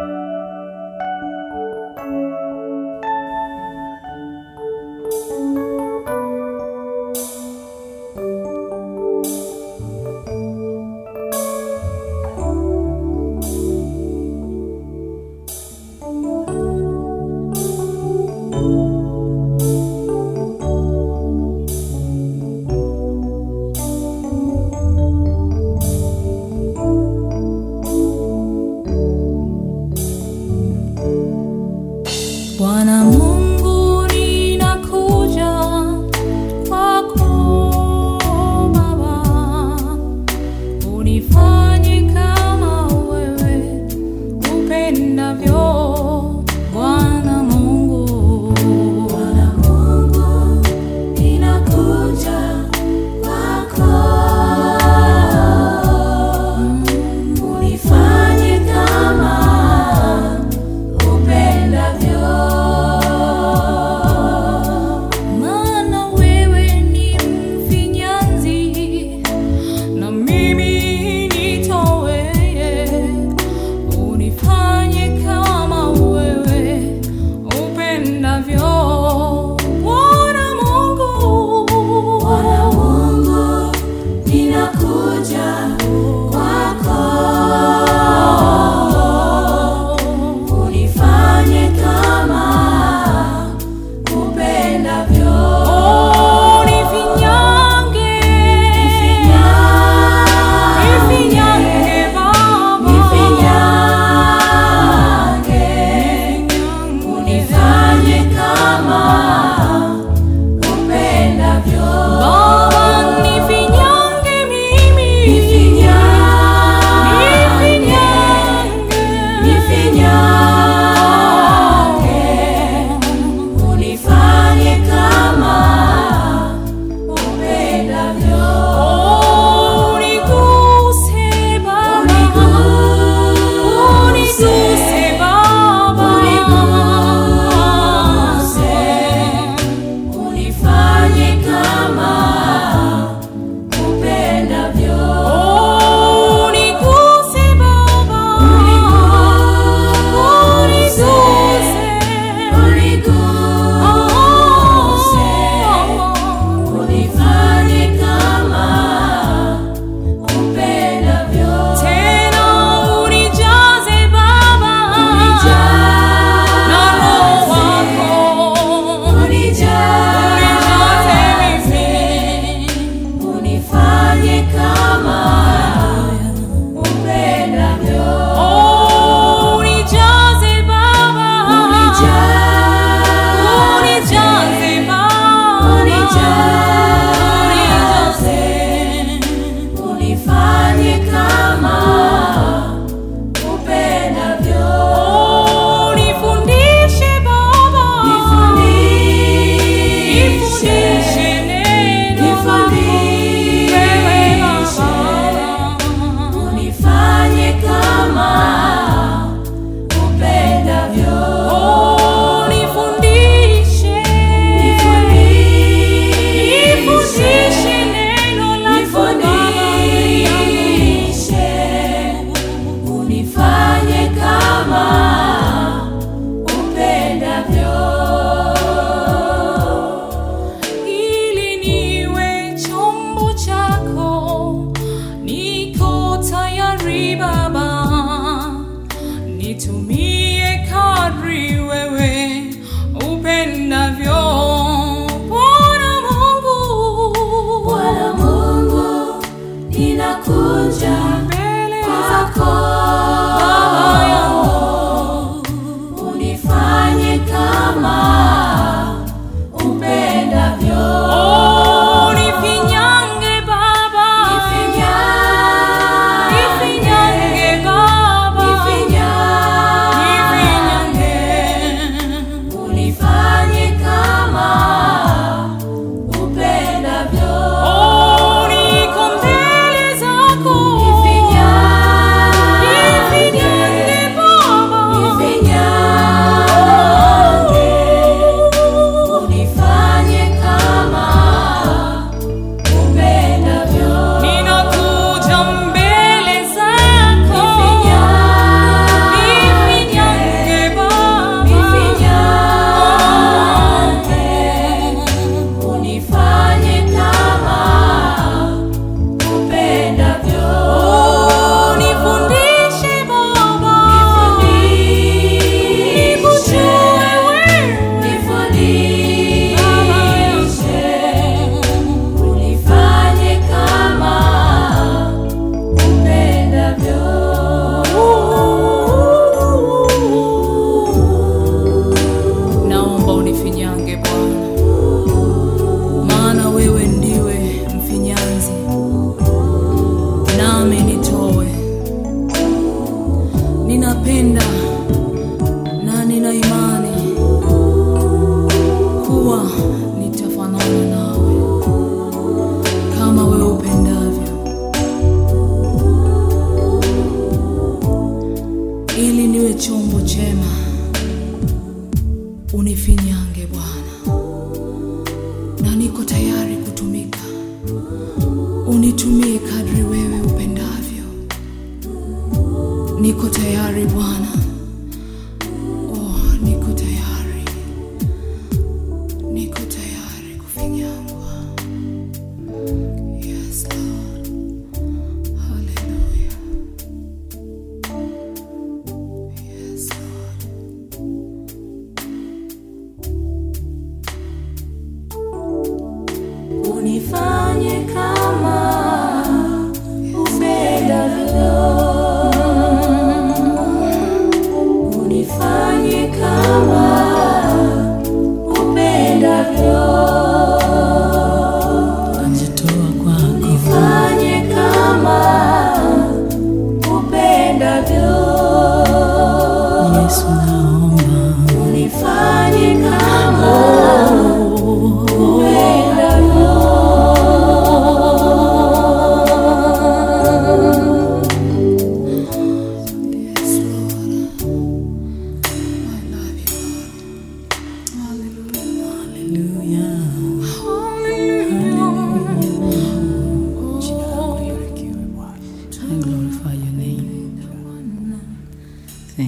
Bwana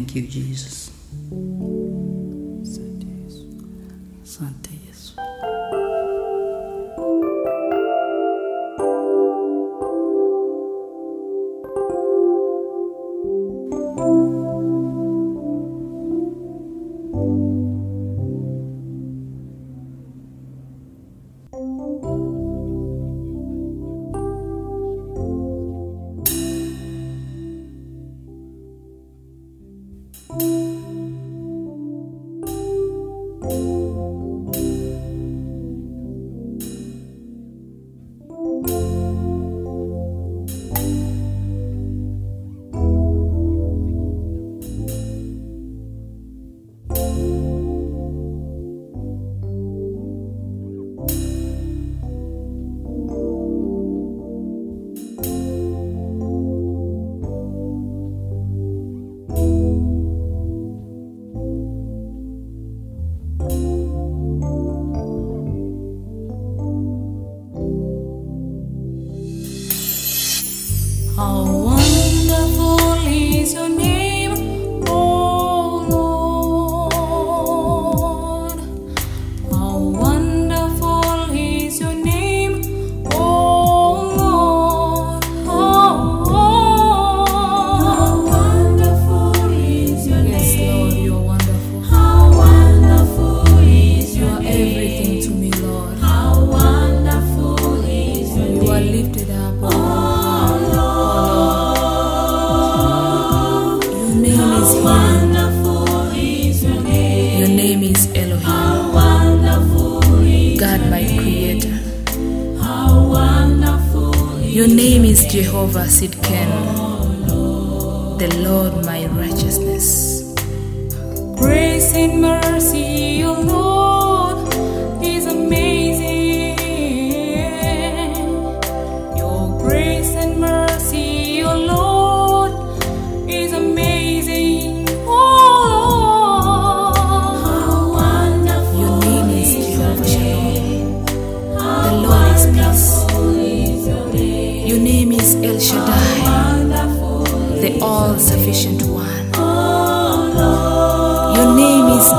Thank you, Jesus. How wonderful is your name. your name. Is Elohim. God, my Creator. Your name is Jehovah Sidken, the Lord my righteousness. Grace and mercy, O Lord. sufficient one. Your name is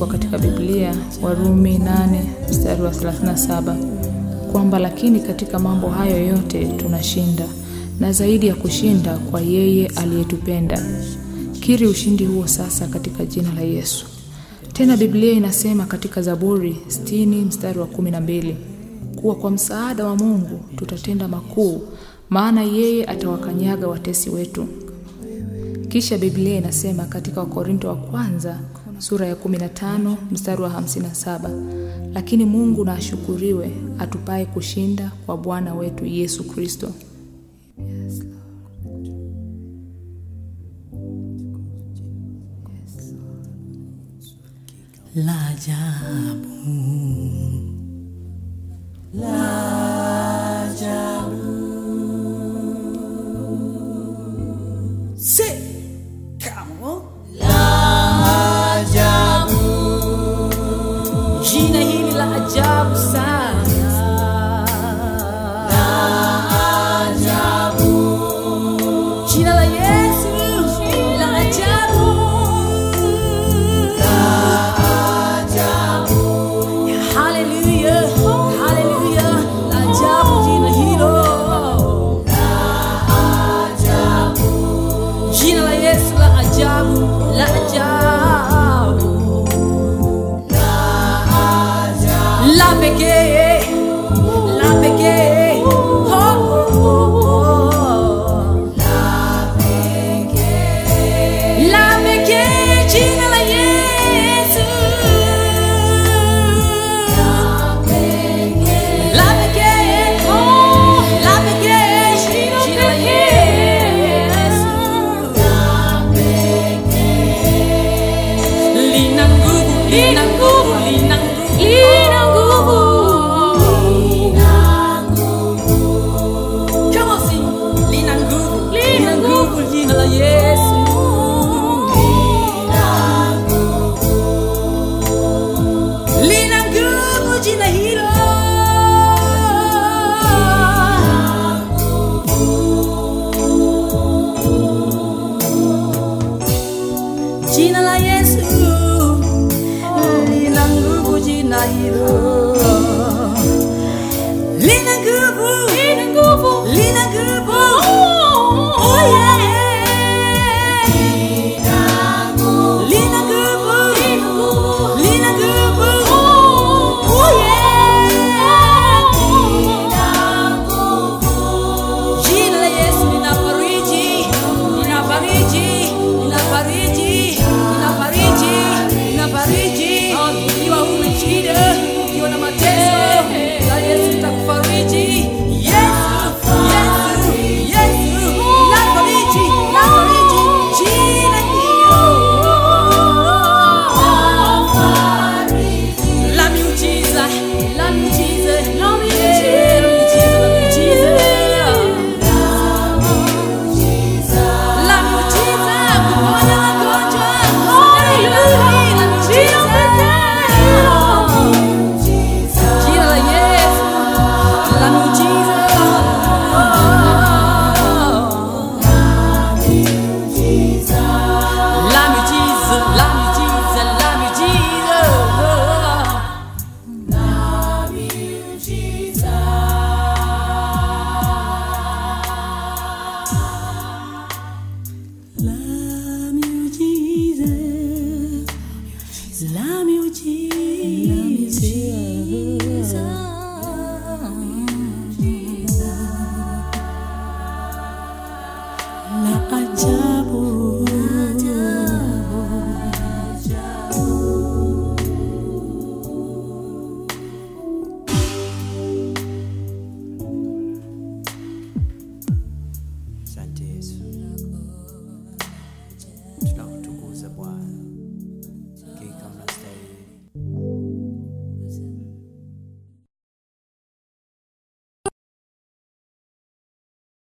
ilivyoandikwa katika Biblia, Warumi 8 mstari wa 37, kwamba lakini katika mambo hayo yote tunashinda, na zaidi ya kushinda kwa yeye aliyetupenda. Kiri ushindi huo sasa katika jina la Yesu. Tena Biblia inasema katika Zaburi 60 mstari wa 12 kuwa kwa msaada wa Mungu tutatenda makuu, maana yeye atawakanyaga watesi wetu. Kisha Biblia inasema katika Wakorinto wa kwanza sura ya 15 mstari wa 57, lakini Mungu na ashukuriwe atupaye kushinda kwa Bwana wetu Yesu Kristo. La ajabu. Say, time.